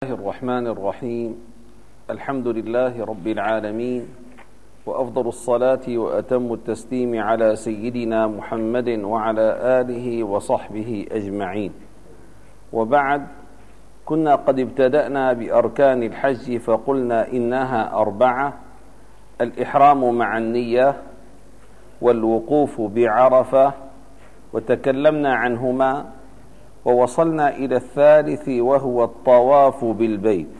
الله الرحمن الرحيم. الحمد لله رب العالمين وأفضل الصلاة وأتم التسليم على سيدنا محمد وعلى آله وصحبه أجمعين. وبعد كنا قد ابتدأنا بأركان الحج فقلنا إنها أربعة الإحرام مع النية والوقوف بعرفة وتكلمنا عنهما ووصلنا إلى الثالث وهو الطواف بالبيت.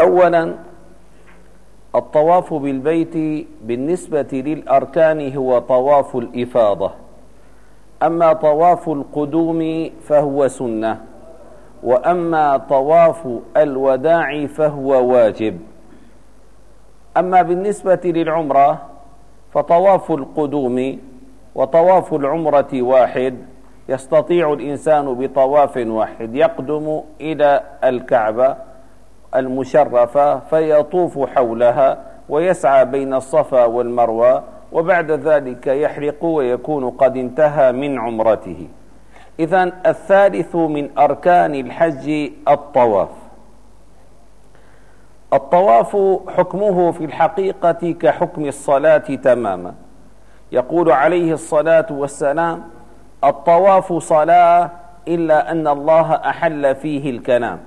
أولا الطواف بالبيت بالنسبة للأركان هو طواف الإفاضة. أما طواف القدوم فهو سنة وأما طواف الوداع فهو واجب. أما بالنسبة للعمرة فطواف القدوم وطواف العمرة واحد يستطيع الإنسان بطواف واحد يقدم إلى الكعبة المشرفة فيطوف حولها ويسعى بين الصفا والمروة وبعد ذلك يحرق ويكون قد انتهى من عمرته. إذا الثالث من أركان الحج الطواف. الطواف حكمه في الحقيقة كحكم الصلاة تماما. يقول عليه الصلاة والسلام الطواف صلاة إلا أن الله أحل فيه الكلام.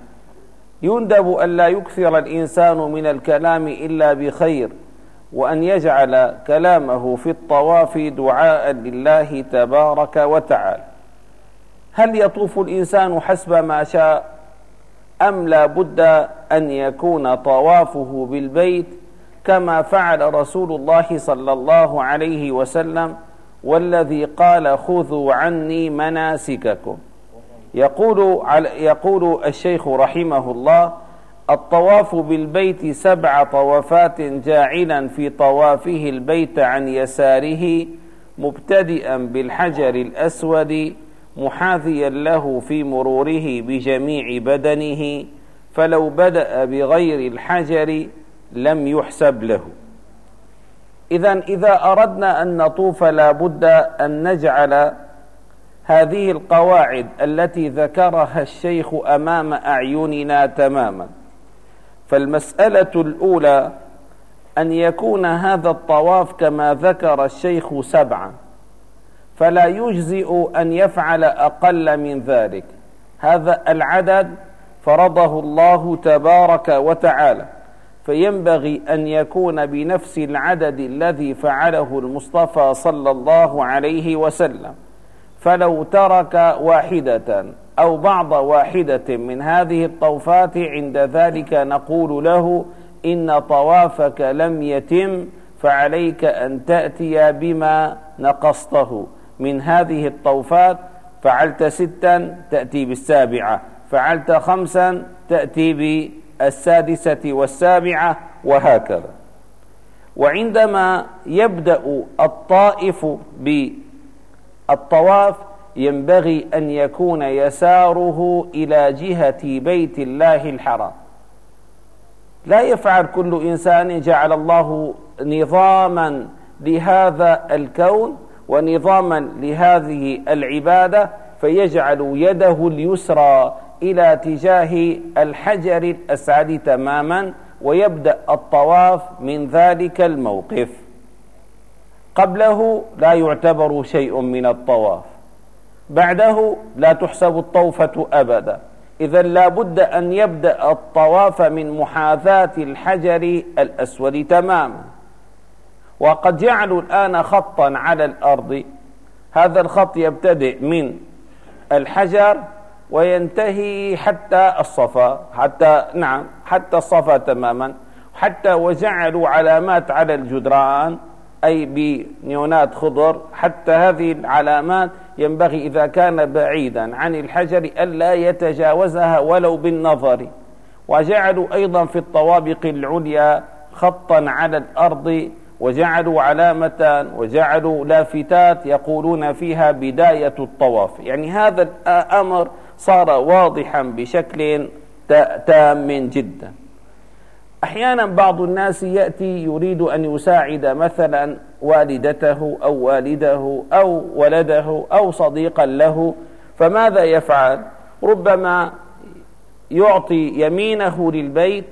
يندب أن لا يكثر الإنسان من الكلام إلا بخير وأن يجعل كلامه في الطواف دعاء لله تبارك وتعالى. هل يطوف الإنسان حسب ما شاء أم لا بد أن يكون طوافه بالبيت كما فعل رسول الله صلى الله عليه وسلم؟ والذي قال خذوا عني مناسككم. يقول يقول الشيخ رحمه الله الطواف بالبيت سبع طوافات جاعلا في طوافه البيت عن يساره مبتدئا بالحجر الأسود محاذيا له في مروره بجميع بدنه فلو بدأ بغير الحجر لم يحسب له. إذا إذا أردنا أن نطوف لا بد أن نجعل هذه القواعد التي ذكرها الشيخ أمام أعيننا تماما. فالمسألة الأولى أن يكون هذا الطواف كما ذكر الشيخ سبعا فلا يجزئ أن يفعل أقل من ذلك. هذا العدد فرضه الله تبارك وتعالى. فينبغي أن يكون بنفس العدد الذي فعله المصطفى صلى الله عليه وسلم. فلو ترك واحدة أو بعض واحدة من هذه الطوفات عند ذلك نقول له إن طوافك لم يتم فعليك أن تأتي بما نقصته. من هذه الطوفات فعلت ستا تأتي بالسابعة فعلت خمسا تأتي السادسة والسابعة وهكذا. وعندما يبدأ الطائف بالطواف ينبغي أن يكون يساره إلى جهة بيت الله الحرام. لا يفعل كل إنسان جعل الله نظاما لهذا الكون ونظاما لهذه العبادة فيجعل يده اليسرى إلى تجاه الحجر الأسعد تماما ويبدأ الطواف من ذلك الموقف. قبله لا يعتبر شيء من الطواف. بعده لا تحسب الطوفة أبدا. إذا لا بد أن يبدأ الطواف من محاذاة الحجر الأسود تماما. وقد جعلوا الآن خطا على الأرض. هذا الخط يبتدئ من الحجر وينتهي حتى الصفا حتى نعم حتى الصفا تماما حتى وجعلوا علامات على الجدران أي بنيونات خضر حتى هذه العلامات ينبغي إذا كان بعيدا عن الحجر ألا يتجاوزها ولو بالنظر. وجعلوا أيضا في الطوابق العليا خطا على الأرض وجعلوا علامة وجعلوا لافتات يقولون فيها بداية الطواف. يعني هذا الأمر صار واضحا بشكل تام جدا. أحيانا بعض الناس يأتي يريد أن يساعد مثلا والدته أو والده أو ولده أو صديقا له فماذا يفعل؟ ربما يعطي يمينه للبيت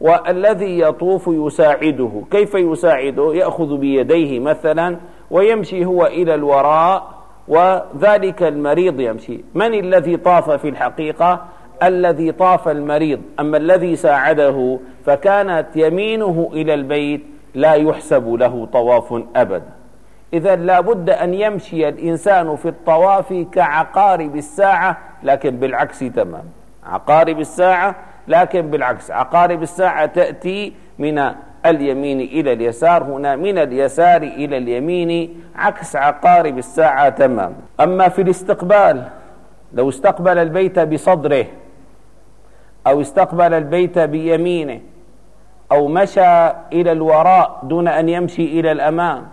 والذي يطوف يساعده. كيف يساعده؟ يأخذ بيديه مثلا ويمشي هو إلى الوراء وذلك المريض يمشي. من الذي طاف في الحقيقة؟ الذي طاف المريض. أما الذي ساعده فكانت يمينه إلى البيت لا يحسب له طواف أبدا إذا لابد أن يمشي الإنسان في الطواف كعقارب الساعة لكن بالعكس تمام. عقارب الساعة لكن بالعكس عقارب الساعة تأتي من اليمين إلى اليسار هنا من اليسار إلى اليمين عكس عقارب الساعة تمام. أما في الاستقبال لو استقبل البيت بصدره أو استقبل البيت بيمينه أو مشى إلى الوراء دون أن يمشي إلى الأمام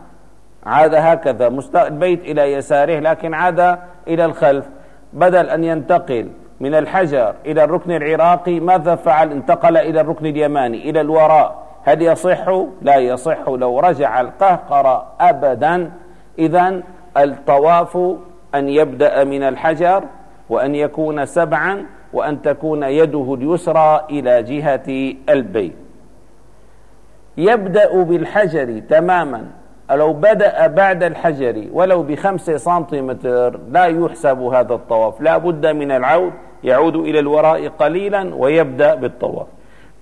عاد هكذا البيت إلى يساره لكن عاد إلى الخلف بدل أن ينتقل من الحجر إلى الركن العراقي ماذا فعل؟ انتقل إلى الركن اليماني إلى الوراء. هل يصح؟ لا يصح لو رجع القهقر أبدا. إذا الطواف أن يبدأ من الحجر وأن يكون سبعا وأن تكون يده اليسرى إلى جهة البيت. يبدأ بالحجر تماما. لو بدأ بعد الحجر ولو بخمسة سنتيمتر لا يحسب هذا الطواف. لا بد من العود يعود إلى الوراء قليلا ويبدأ بالطواف.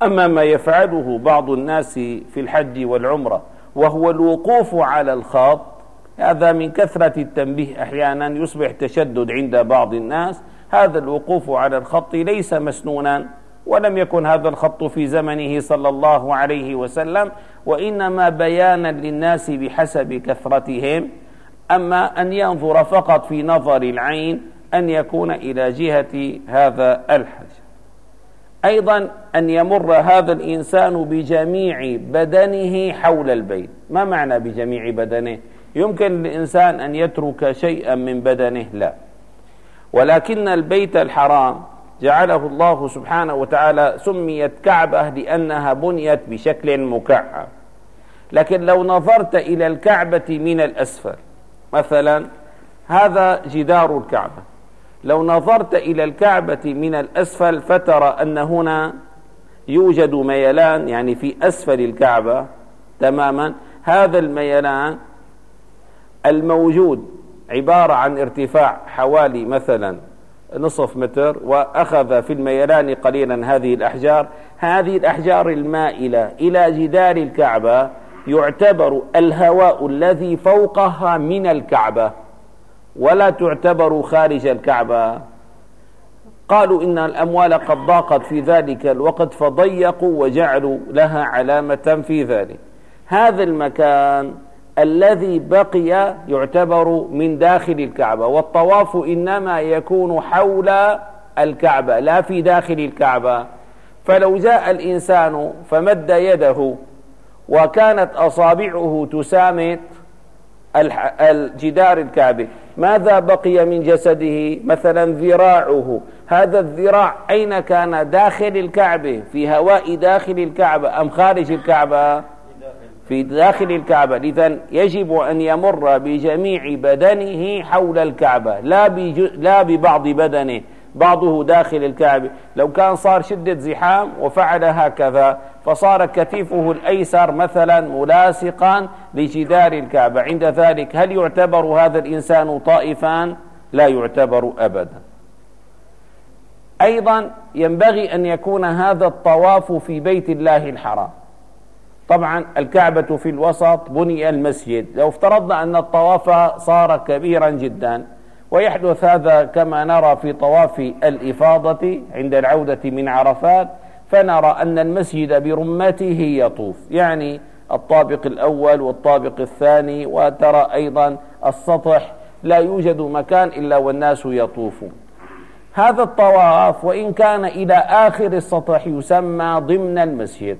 أما ما يفعله بعض الناس في الحج والعمرة وهو الوقوف على الخط هذا من كثرة التنبيه أحيانا يصبح تشدد عند بعض الناس. هذا الوقوف على الخط ليس مسنونا. ولم يكن هذا الخط في زمنه صلى الله عليه وسلم وإنما بيانا للناس بحسب كثرتهم. أما أن ينظر فقط في نظر العين أن يكون إلى جهة هذا الحج أيضا أن يمر هذا الإنسان بجميع بدنه حول البيت. ما معنى بجميع بدنه؟ يمكن للإنسان أن يترك شيئا من بدنه لا. ولكن البيت الحرام جعله الله سبحانه وتعالى سميت كعبة لأنها بنيت بشكل مكعب. لكن لو نظرت إلى الكعبة من الأسفل مثلا هذا جدار الكعبة. لو نظرت إلى الكعبة من الأسفل فترى أن هنا يوجد ميلان يعني في أسفل الكعبة تماما. هذا الميلان الموجود عبارة عن ارتفاع حوالي مثلا نصف متر وأخذ في الميلان قليلا هذه الأحجار. هذه الأحجار المائلة إلى جدار الكعبة يعتبر الهواء الذي فوقها من الكعبة ولا تعتبر خارج الكعبة. قالوا إن الأموال قد ضاقت في ذلك الوقت فضيقوا وجعلوا لها علامة في ذلك. هذا المكان الذي بقي يعتبر من داخل الكعبة والطواف إنما يكون حول الكعبة لا في داخل الكعبة. فلو جاء الإنسان فمد يده وكانت أصابعه تسامت الجدار الكعبة ماذا بقي من جسده؟ مثلا ذراعه. هذا الذراع أين كان؟ داخل الكعبة في هواء داخل الكعبة أم خارج الكعبة؟ في داخل الكعبة. إذا يجب أن يمر بجميع بدنه حول الكعبة لا, لا ببعض بدنه. بعضه داخل الكعبة. لو كان صار شدة زحام وفعل هكذا فصار كتفه الأيسر مثلا ملاصقا لجدار الكعبة. عند ذلك هل يعتبر هذا الإنسان طائفا؟ لا يعتبر أبدا. أيضا ينبغي أن يكون هذا الطواف في بيت الله الحرام. طبعا الكعبة في الوسط بني المسجد. لو افترضنا أن الطواف صار كبيرا جدا ويحدث هذا كما نرى في طواف الإفاضة عند العودة من عرفات فنرى أن المسجد برمته يطوف. يعني الطابق الأول والطابق الثاني وترى أيضا السطح لا يوجد مكان إلا والناس يطوفون. هذا الطواف وإن كان إلى آخر السطح يسمى ضمن المسجد.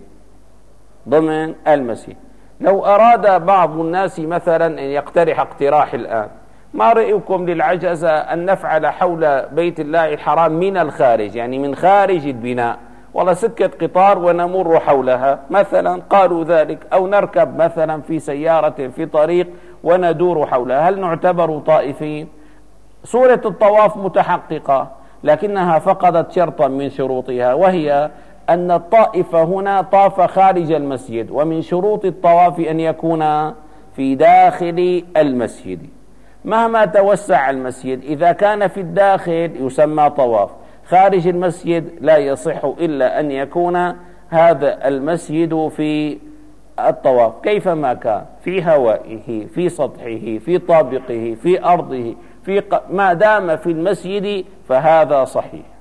ضمن المسجد لو أراد بعض الناس مثلا أن يقترح اقتراح الآن ما رأيكم للعجزة أن نفعل حول بيت الله الحرام من الخارج؟ يعني من خارج البناء. والله سكة قطار ونمر حولها. مثلا قالوا ذلك أو نركب مثلا في سيارة في طريق وندور حولها. هل نعتبر طائفين؟ صورة الطواف متحققة لكنها فقدت شرطا من شروطها وهي أن الطائف هنا طاف خارج المسجد ومن شروط الطواف أن يكون في داخل المسجد. مهما توسع المسجد إذا كان في الداخل يسمى طواف. خارج المسجد لا يصح إلا أن يكون هذا المسجد في الطواف. كيفما كان؟ في هوائه في سطحه في طابقه في أرضه في ما دام في المسجد فهذا صحيح.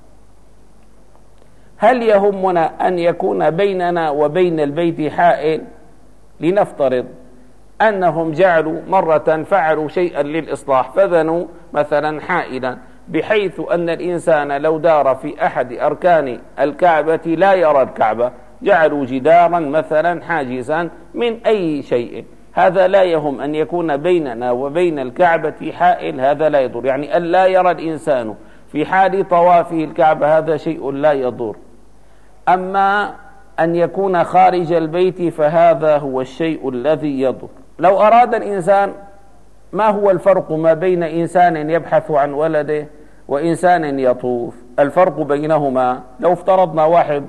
هل يهمنا أن يكون بيننا وبين البيت حائل؟ لنفترض أنهم جعلوا مرة فعلوا شيئا للإصلاح فبنوا مثلا حائلا بحيث أن الإنسان لو دار في أحد أركان الكعبة لا يرى الكعبة جعلوا جدارا مثلا حاجزا من أي شيء. هذا لا يهم أن يكون بيننا وبين الكعبة حائل هذا لا يضر. يعني أن لا يرى الإنسان في حال طوافه الكعبة هذا شيء لا يضر. أما أن يكون خارج البيت فهذا هو الشيء الذي يضر. لو أراد الإنسان ما هو الفرق ما بين إنسان يبحث عن ولده وإنسان يطوف؟ الفرق بينهما لو افترضنا واحد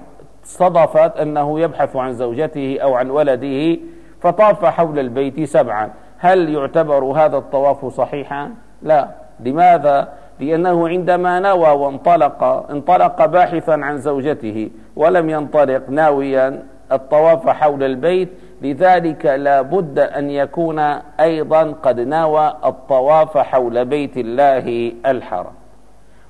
صدفت أنه يبحث عن زوجته أو عن ولده فطاف حول البيت سبعا. هل يعتبر هذا الطواف صحيحا؟ لا. لماذا؟ لأنه عندما نوى وانطلق انطلق باحثا عن زوجته ولم ينطلق ناويا الطواف حول البيت لذلك لا بد أن يكون أيضا قد نوى الطواف حول بيت الله الحرام.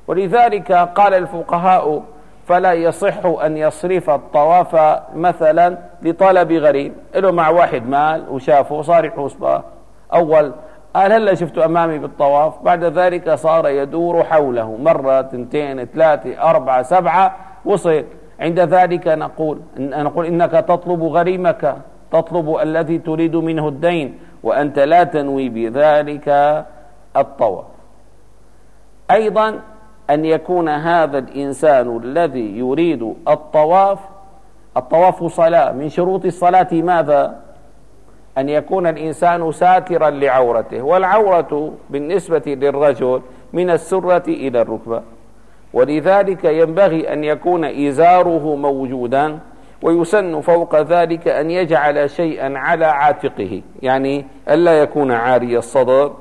ولذلك قال الفقهاء فلا يصح أن يصرف الطواف مثلا لطلب غريب. له مع واحد مال وشافه صار يحوس أول قال هلا شفت أمامي بالطواف. بعد ذلك صار يدور حوله. مرة تنتين ثلاثة أربعة سبعة وصل. عند ذلك نقول نقول إنك تطلب غريمك. تطلب الذي تريد منه الدين وأنت لا تنوي بذلك الطواف. أيضا أن يكون هذا الإنسان الذي يريد الطواف الطواف صلاة. من شروط الصلاة ماذا؟ أن يكون الإنسان ساترا لعورته والعورة بالنسبة للرجل من السرة إلى الركبة. ولذلك ينبغي أن يكون إزاره موجودا ويسن فوق ذلك أن يجعل شيئا على عاتقه يعني ألا يكون عاري الصدر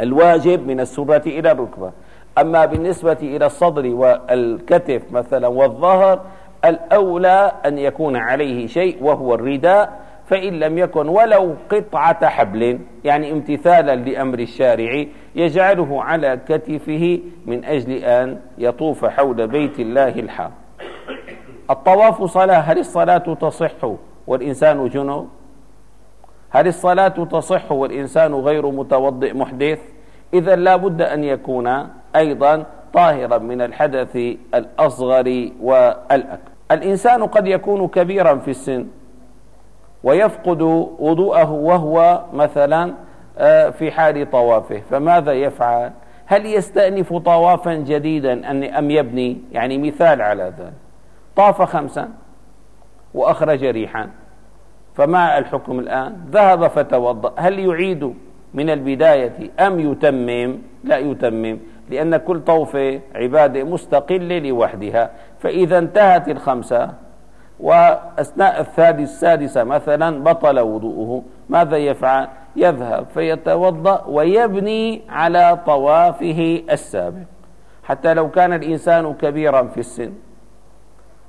الواجب من السرة إلى الركبة. أما بالنسبة إلى الصدر والكتف مثلا والظهر الأولى أن يكون عليه شيء وهو الرداء فإن لم يكن ولو قطعة حبل يعني امتثالا لأمر الشارع يجعله على كتفه من أجل أن يطوف حول بيت الله الحرام. الطواف صلاة هل الصلاة تصح والإنسان جنوب هل الصلاة تصح والإنسان غير متوضئ محدث؟ إذا لا بد أن يكون أيضا طاهرا من الحدث الأصغر والأكبر. الإنسان قد يكون كبيرا في السن. ويفقد وضوءه وهو مثلا آه، في حال طوافه. فماذا يفعل؟ هل يستأنف طوافا جديدا أم يبني؟ يعني مثال على ذلك. طاف خمسا وأخرج ريحا. فما الحكم الآن؟ ذهب فتوضأ. هل يعيد من البداية أم يتمم؟ لا يتمم لأن كل طوفة عبادة مستقلة لوحدها. فإذا انتهت الخمسة وأثناء الثالث السادسة مثلا بطل وضوءه. ماذا يفعل؟ يذهب فيتوضأ ويبني على طوافه السابق. حتى لو كان الإنسان كبيرا في السن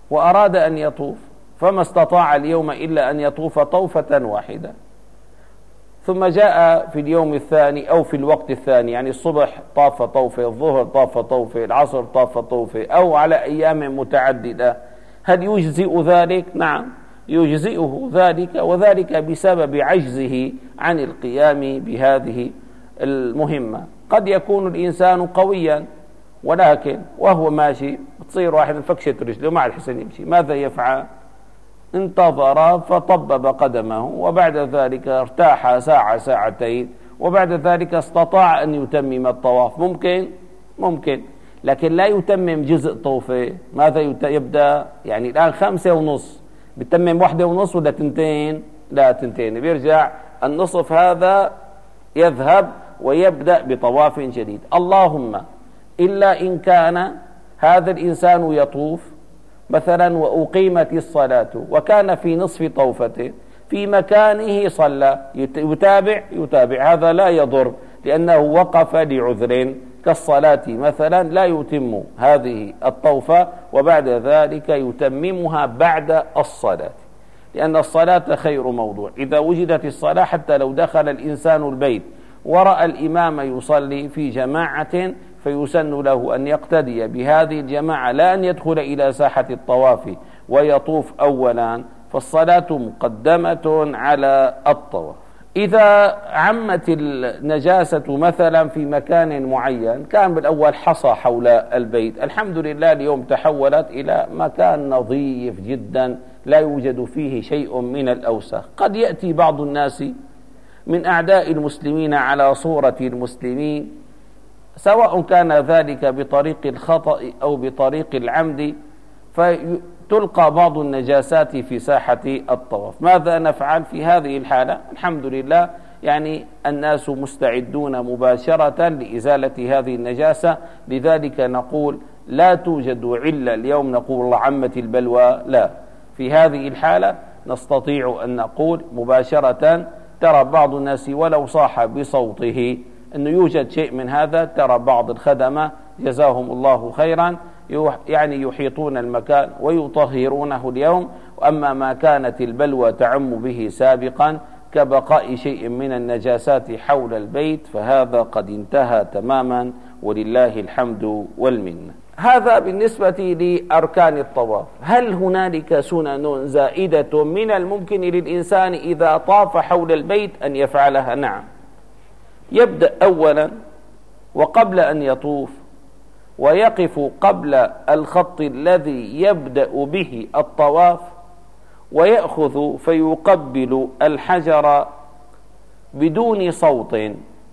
وأراد أن يطوف فما استطاع اليوم إلا أن يطوف طوفة واحدة. ثم جاء في اليوم الثاني أو في الوقت الثاني يعني الصبح طاف طوفة الظهر طاف طوفة العصر طاف طوفة أو على أيام متعددة. هل يجزئ ذلك؟ نعم يجزئه ذلك وذلك بسبب عجزه عن القيام بهذه المهمة. قد يكون الإنسان قويا ولكن وهو ماشي تصير واحد انفكشت رجله ما الحسن يمشي. ماذا يفعل؟ انتظر فطبب قدمه وبعد ذلك ارتاح ساعة ساعتين وبعد ذلك استطاع أن يتمم الطواف. ممكن؟ ممكن. لكن لا يتمم جزء طوفة. ماذا يبدأ؟ يعني الآن خمسة ونص. بتمم واحدة ونص ولا تنتين؟ لا تنتين. بيرجع النصف هذا يذهب ويبدأ بطواف جديد. اللهم إلا إن كان هذا الإنسان يطوف مثلا وأقيمت الصلاة وكان في نصف طوفته في مكانه صلى. يتابع؟ يتابع. هذا لا يضر لأنه وقف لعذر. كالصلاة مثلا لا يتم هذه الطوفة وبعد ذلك يتممها بعد الصلاة لأن الصلاة خير موضوع. إذا وجدت الصلاة حتى لو دخل الإنسان البيت ورأى الإمام يصلي في جماعة فيسن له أن يقتدي بهذه الجماعة لا أن يدخل إلى ساحة الطواف ويطوف أولا فالصلاة مقدمة على الطواف. إذا عمت النجاسة مثلا في مكان معين كان بالأول حصى حول البيت. الحمد لله اليوم تحولت إلى مكان نظيف جدا لا يوجد فيه شيء من الأوساخ. قد يأتي بعض الناس من أعداء المسلمين على صورة المسلمين سواء كان ذلك بطريق الخطأ أو بطريق العمد فتلقى بعض النجاسات في ساحة الطواف. ماذا نفعل في هذه الحالة؟ الحمد لله يعني الناس مستعدون مباشرة لإزالة هذه النجاسة. لذلك نقول لا توجد علة اليوم نقول الله عمت البلوى. لا. في هذه الحالة نستطيع أن نقول مباشرة ترى بعض الناس ولو صاح بصوته أنه يوجد شيء من هذا ترى بعض الخدمة جزاهم الله خيرا. يعني يحيطون المكان ويطهرونه اليوم. وأما ما كانت البلوى تعم به سابقا كبقاء شيء من النجاسات حول البيت فهذا قد انتهى تماما ولله الحمد والمنة. هذا بالنسبة لأركان الطواف. هل هنالك سنن زائدة من الممكن للإنسان إذا طاف حول البيت أن يفعلها؟ نعم. يبدأ أولا وقبل أن يطوف ويقف قبل الخط الذي يبدأ به الطواف ويأخذ فيقبل الحجر بدون صوت.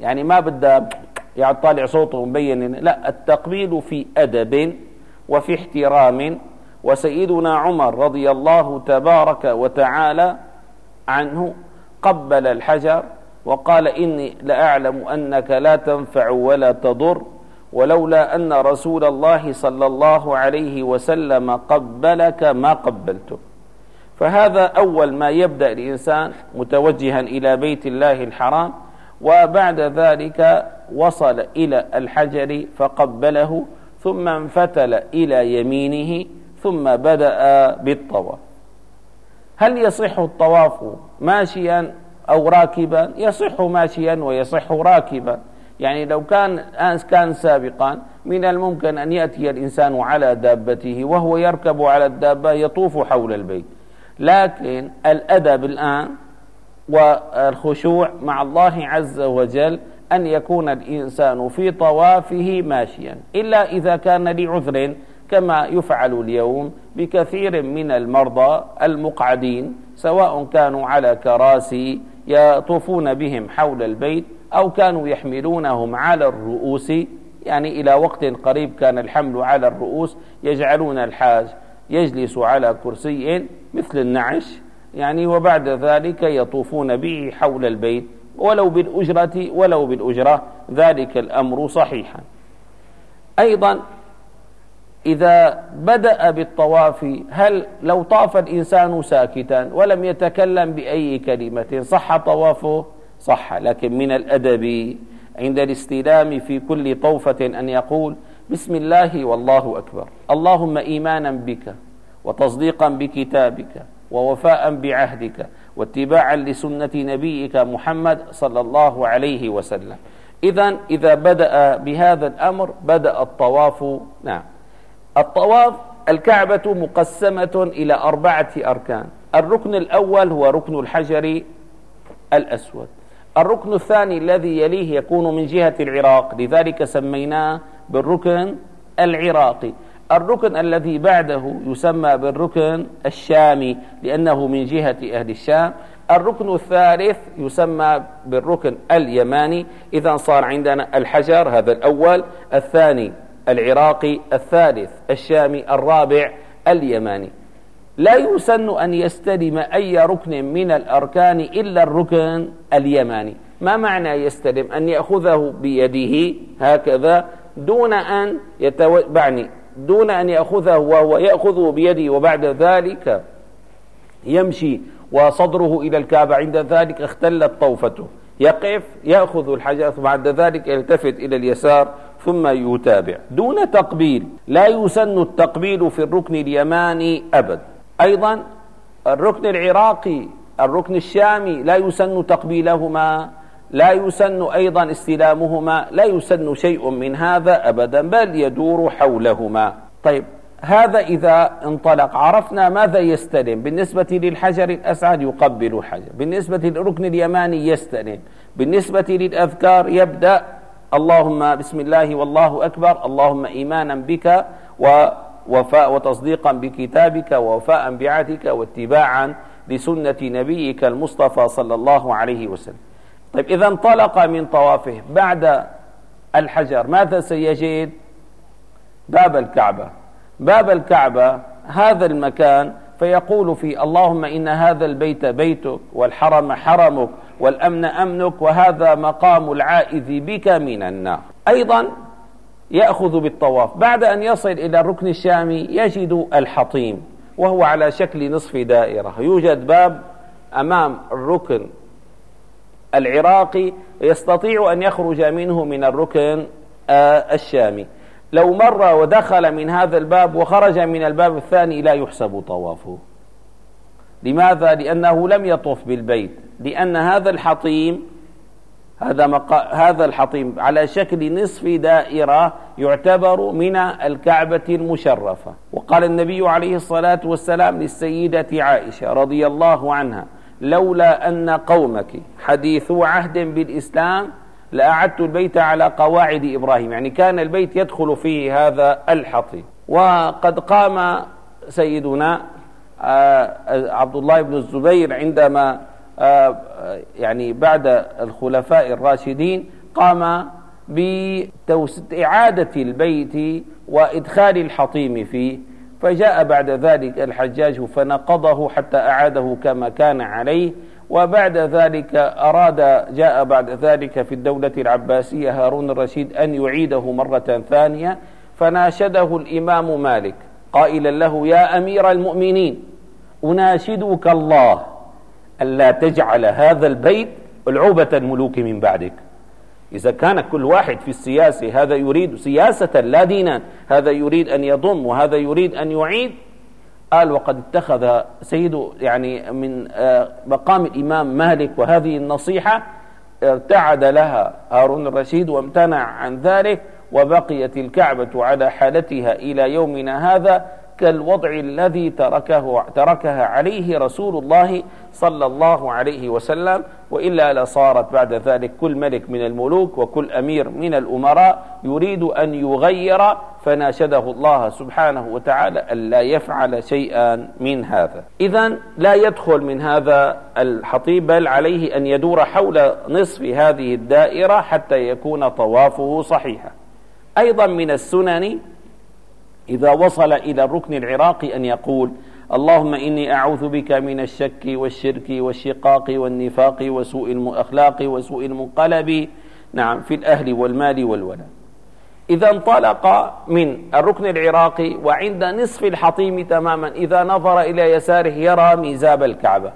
يعني ما بدأ يعني طالع صوته مبين لا التقبيل في أدب وفي احترام. وسيدنا عمر رضي الله تبارك وتعالى عنه قبل الحجر وقال إني لأعلم أنك لا تنفع ولا تضر. ولولا أن رسول الله صلى الله عليه وسلم قبلك ما قبلته. فهذا أول ما يبدأ الإنسان متوجها إلى بيت الله الحرام وبعد ذلك وصل إلى الحجر فقبله ثم انفتل إلى يمينه ثم بدأ بالطواف. هل يصح الطواف ماشيا أو راكبا؟ يصح ماشيا ويصح راكبا. يعني لو كان كان سابقا من الممكن أن يأتي الإنسان على دابته وهو يركب على الدابة يطوف حول البيت. لكن الأدب الآن والخشوع مع الله عز وجل أن يكون الإنسان في طوافه ماشيا إلا إذا كان لعذر كما يفعل اليوم بكثير من المرضى المقعدين سواء كانوا على كراسي يطوفون بهم حول البيت أو كانوا يحملونهم على الرؤوس يعني إلى وقت قريب كان الحمل على الرؤوس يجعلون الحاج يجلس على كرسي مثل النعش يعني وبعد ذلك يطوفون به حول البيت ولو بالأجرة ولو بالأجرة ذلك الأمر صحيحا. أيضا إذا بدأ بالطواف هل لو طاف الإنسان ساكتا ولم يتكلم بأي كلمة صح طوافه؟ صح لكن من الأدب عند الاستلام في كل طوفة أن يقول بسم الله والله أكبر اللهم إيمانا بك وتصديقا بكتابك ووفاء بعهدك واتباعا لسنة نبيك محمد صلى الله عليه وسلم. إذا إذا بدأ بهذا الأمر بدأ الطواف. نعم. الطواف الكعبة مقسمة إلى أربعة أركان. الركن الأول هو ركن الحجر الأسود. الركن الثاني الذي يليه يكون من جهة العراق لذلك سميناه بالركن العراقي. الركن الذي بعده يسمى بالركن الشامي لأنه من جهة أهل الشام. الركن الثالث يسمى بالركن اليماني. إذا صار عندنا الحجر هذا الأول. الثاني العراقي الثالث الشامي الرابع اليماني. لا يسن أن يستلم أي ركن من الأركان إلا الركن اليماني. ما معنى يستلم أن يأخذه بيده هكذا دون أن يتو... يعني دون أن يأخذه وهو يأخذه بيده وبعد ذلك يمشي وصدره إلى الكعبة. عند ذلك اختلت طوفته. يقف يأخذ الحجر بعد ذلك يلتفت إلى اليسار ثم يتابع. دون تقبيل. لا يسن التقبيل في الركن اليماني أبد. أيضا الركن العراقي الركن الشامي لا يسن تقبيلهما لا يسن أيضا استلامهما لا يسن شيء من هذا أبدا بل يدور حولهما. طيب هذا إذا انطلق. عرفنا ماذا يستلم. بالنسبة للحجر الأسعد يقبل الحجر. بالنسبة للركن اليماني يستلم. بالنسبة للأذكار يبدأ اللهم بسم الله والله أكبر اللهم إيمانا بك ووفاء وتصديقا بكتابك ووفاء بعهدك واتباعا لسنة نبيك المصطفى صلى الله عليه وسلم. طيب إذا انطلق من طوافه بعد الحجر ماذا سيجد؟ باب الكعبة. باب الكعبة هذا المكان فيقول في اللهم إن هذا البيت بيتك والحرم حرمك والأمن أمنك وهذا مقام العائذ بك من النار. أيضا يأخذ بالطواف. بعد أن يصل إلى الركن الشامي يجد الحطيم وهو على شكل نصف دائرة. يوجد باب أمام الركن العراقي يستطيع أن يخرج منه من الركن آه، الشامي. لو مر ودخل من هذا الباب وخرج من الباب الثاني لا يحسب طوافه. لماذا؟ لأنه لم يطف بالبيت. لأن هذا الحطيم هذا مقا... هذا الحطيم على شكل نصف دائرة يعتبر من الكعبة المشرفة. وقال النبي عليه الصلاة والسلام للسيدة عائشة رضي الله عنها لولا أن قومك حديثو عهد بالإسلام لأعدت البيت على قواعد إبراهيم. يعني كان البيت يدخل فيه هذا الحطيم. وقد قام سيدنا آه، عبد الله بن الزبير عندما يعني بعد الخلفاء الراشدين قام بإعادة البيت وإدخال الحطيم فيه فجاء بعد ذلك الحجاج فنقضه حتى أعاده كما كان عليه وبعد ذلك أراد جاء بعد ذلك في الدولة العباسية هارون الرشيد أن يعيده مرة ثانية فناشده الإمام مالك قائلا له يا أمير المؤمنين أناشدك الله ألا تجعل هذا البيت ألعوبة الملوك من بعدك. إذا كان كل واحد في السياسة هذا يريد سياسة لا دينا هذا يريد أن يضم وهذا يريد أن يعيد. قال وقد اتخذ سيد يعني من آه، مقام الإمام مالك وهذه النصيحة ارتعد لها هارون الرشيد وامتنع عن ذلك وبقيت الكعبة على حالتها إلى يومنا هذا كالوضع الذي تركه تركها عليه رسول الله صلى الله عليه وسلم وإلا لصارت بعد ذلك كل ملك من الملوك وكل أمير من الأمراء يريد أن يغير فناشده الله سبحانه وتعالى الا يفعل شيئا من هذا. اذا لا يدخل من هذا الحطيب بل عليه أن يدور حول نصف هذه الدائرة حتى يكون طوافه صحيحا. أيضا من السنن إذا وصل إلى الركن العراقي أن يقول اللهم إني أعوذ بك من الشك والشرك والشقاق والنفاق وسوء الأخلاق وسوء المنقلب. نعم في الأهل والمال والولد. إذا انطلق من الركن العراقي وعند نصف الحطيم تماما إذا نظر إلى يساره يرى ميزاب الكعبة.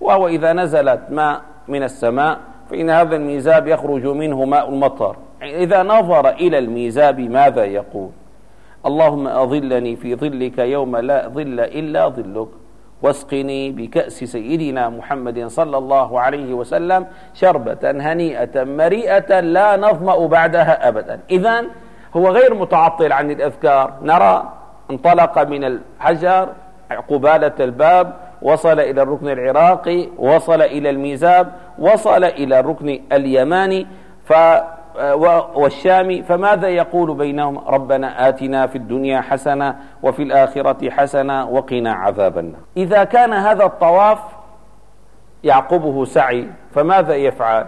وهو إذا نزلت ماء من السماء فإن هذا الميزاب يخرج منه ماء المطر. إذا نظر إلى الميزاب ماذا يقول؟ اللهم أظلني في ظلك يوم لا ظل إلا ظلك. واسقني بكأس سيدنا محمد صلى الله عليه وسلم شربة هنيئة مريئة لا نظمأ بعدها أبدا. إذا هو غير متعطل عن الأذكار. نرى انطلق من الحجر قبالة الباب وصل إلى الركن العراقي وصل إلى الميزاب وصل إلى الركن اليماني ف والشام فماذا يقول بينهم؟ ربنا آتنا في الدنيا حسنة وفي الآخرة حسنة وقنا عذاب النار. إذا كان هذا الطواف يعقبه سعي فماذا يفعل؟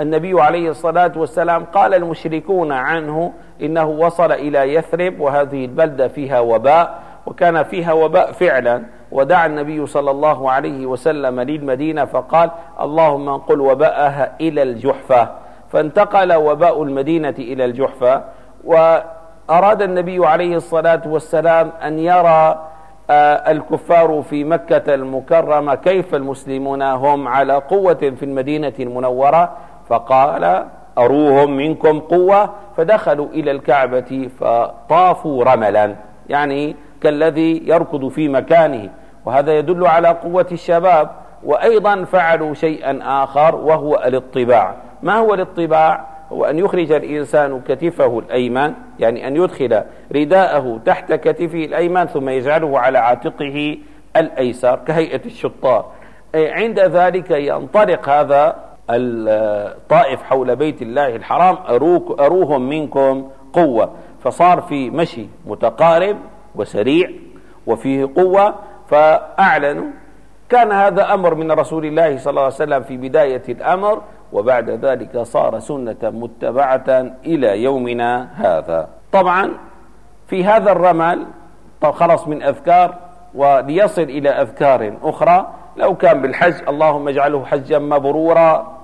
النبي عليه الصلاة والسلام قال المشركون عنه إنه وصل إلى يثرب وهذه البلدة فيها وباء وكان فيها وباء فعلا. ودعا النبي صلى الله عليه وسلم للمدينة فقال اللهم انقل وباءها إلى الجحفة. فانتقل وباء المدينة إلى الجحفة أراد النبي عليه الصلاة والسلام أن يرى آه، الكفار في مكة المكرمة كيف المسلمون هم على قوة في المدينة المنورة. فقال أروهم منكم قوة. فدخلوا إلى الكعبة فطافوا رملا يعني كالذي يركض في مكانه. وهذا يدل على قوة الشباب. وأيضا فعلوا شيئا آخر وهو الاطباع. ما هو الاطباع؟ هو أن يخرج الإنسان كتفه الأيمن يعني أن يدخل رداءه تحت كتفه الأيمن ثم يجعله على عاتقه الأيسر كهيئة الشطار. عند ذلك ينطلق هذا الطائف حول بيت الله الحرام أروك أروهم منكم قوة. فصار في مشي متقارب وسريع وفيه قوة. فأعلنوا كان هذا أمر من رسول الله صلى الله عليه وسلم في بداية الأمر. وبعد ذلك صار سنة متبعة إلى يومنا هذا. طبعا في هذا الرمل خلص من أذكار وليصل إلى أذكار أخرى. لو كان بالحج اللهم اجعله حجا مبرورا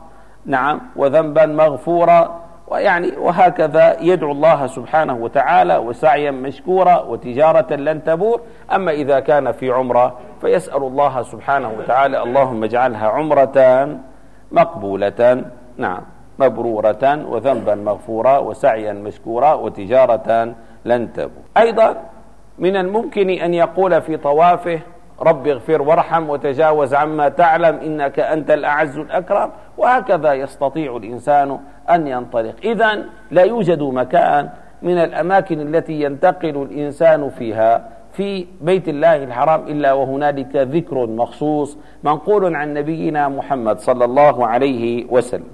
نعم وذنبا مغفورا ويعني وهكذا يدعو الله سبحانه وتعالى وسعيا مشكورا وتجارة لن تبور. أما إذا كان في عمرة فيسأل الله سبحانه وتعالى اللهم اجعلها عمرة. مقبولة نعم مبرورة وذنبا مغفورا وسعيا مشكورا وتجارة لن تبور أيضا من الممكن أن يقول في طوافه رب اغفر وارحم وتجاوز عما تعلم إنك أنت الأعز الأكرم وهكذا يستطيع الإنسان أن ينطلق. إذا لا يوجد مكان من الأماكن التي ينتقل الإنسان فيها في بيت الله الحرام إلا وهنالك ذكر مخصوص منقول عن نبينا محمد صلى الله عليه وسلم.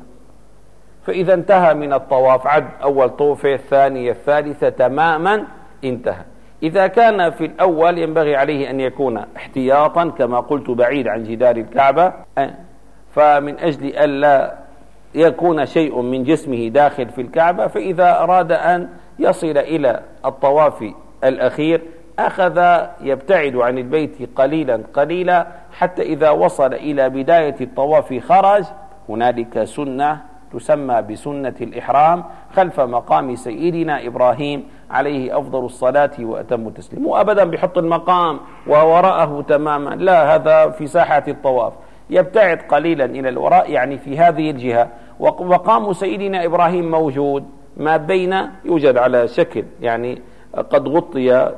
فإذا انتهى من الطواف عد أول طوفة الثانية الثالثة تماما انتهى. إذا كان في الأول ينبغي عليه أن يكون احتياطا كما قلت بعيد عن جدار الكعبة فمن أجل ألا يكون شيء من جسمه داخل في الكعبة فإذا أراد أن يصل إلى الطواف الأخير أخذ يبتعد عن البيت قليلا قليلا حتى إذا وصل إلى بداية الطواف خرج. هنالك سنة تسمى بسنة الإحرام خلف مقام سيدنا إبراهيم عليه أفضل الصلاة وأتم التسليم. وأبدا بحط المقام ووراءه تماما. لا هذا في ساحة الطواف. يبتعد قليلا إلى الوراء يعني في هذه الجهة. ومقام سيدنا إبراهيم موجود. ما بين يوجد على شكل يعني قد غطي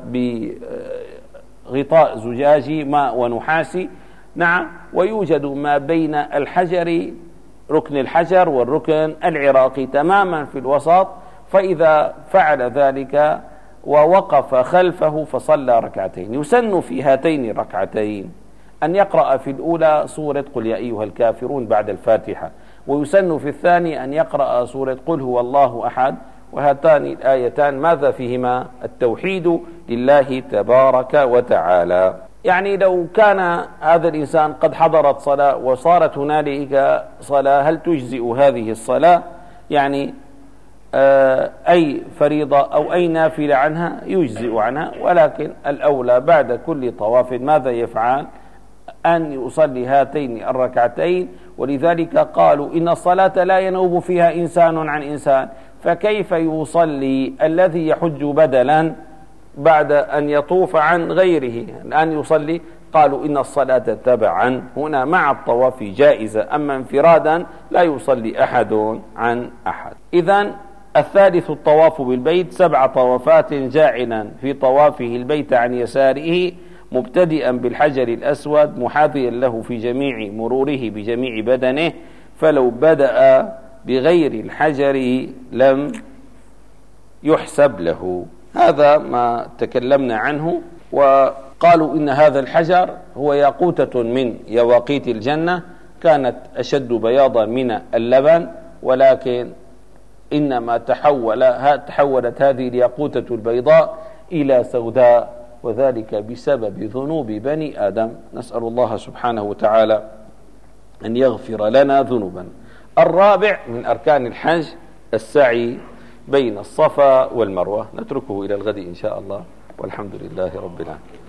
بغطاء زجاجي ماء ونحاسي نعم ويوجد ما بين الحجر ركن الحجر والركن العراقي تماما في الوسط فإذا فعل ذلك ووقف خلفه فصلى ركعتين. يسن في هاتين الركعتين أن يقرأ في الأولى سورة قل يا أيها الكافرون بعد الفاتحة ويسن في الثاني أن يقرأ سورة قل هو الله أحد. وهاتان الآيتان ماذا فيهما؟ التوحيد لله تبارك وتعالى. يعني لو كان هذا الإنسان قد حضرت صلاة وصارت هنالك صلاة هل تجزئ هذه الصلاة؟ يعني آه، أي فريضة أو أي نافلة عنها يجزئ عنها. ولكن الأولى بعد كل طواف ماذا يفعل؟ أن يصلي هاتين الركعتين. ولذلك قالوا إن الصلاة لا ينوب فيها إنسان عن إنسان. فكيف يصلي الذي يحج بدلا بعد أن يطوف عن غيره؟ الآن يصلي. قالوا إن الصلاة تبعا. هنا مع الطواف جائزة. أما انفرادا لا يصلي أحد عن أحد. إذا الثالث الطواف بالبيت سبع طوافات جاعلا. في طوافه البيت عن يساره مبتدئا بالحجر الأسود محاذيا له في جميع مروره بجميع بدنه. فلو بدأ بغير الحجر لم يحسب له. هذا ما تكلمنا عنه. وقالوا إن هذا الحجر هو ياقوتة من يواقيت الجنة. كانت أشد بياضا من اللبن. ولكن إنما تحول تحولت هذه الياقوتة البيضاء إلى سوداء. وذلك بسبب ذنوب بني آدم. نسأل الله سبحانه وتعالى أن يغفر لنا ذنوبا الرابع من أركان الحج السعي بين الصفا والمروة. نتركه إلى الغد إن شاء الله. والحمد لله رب العالمين.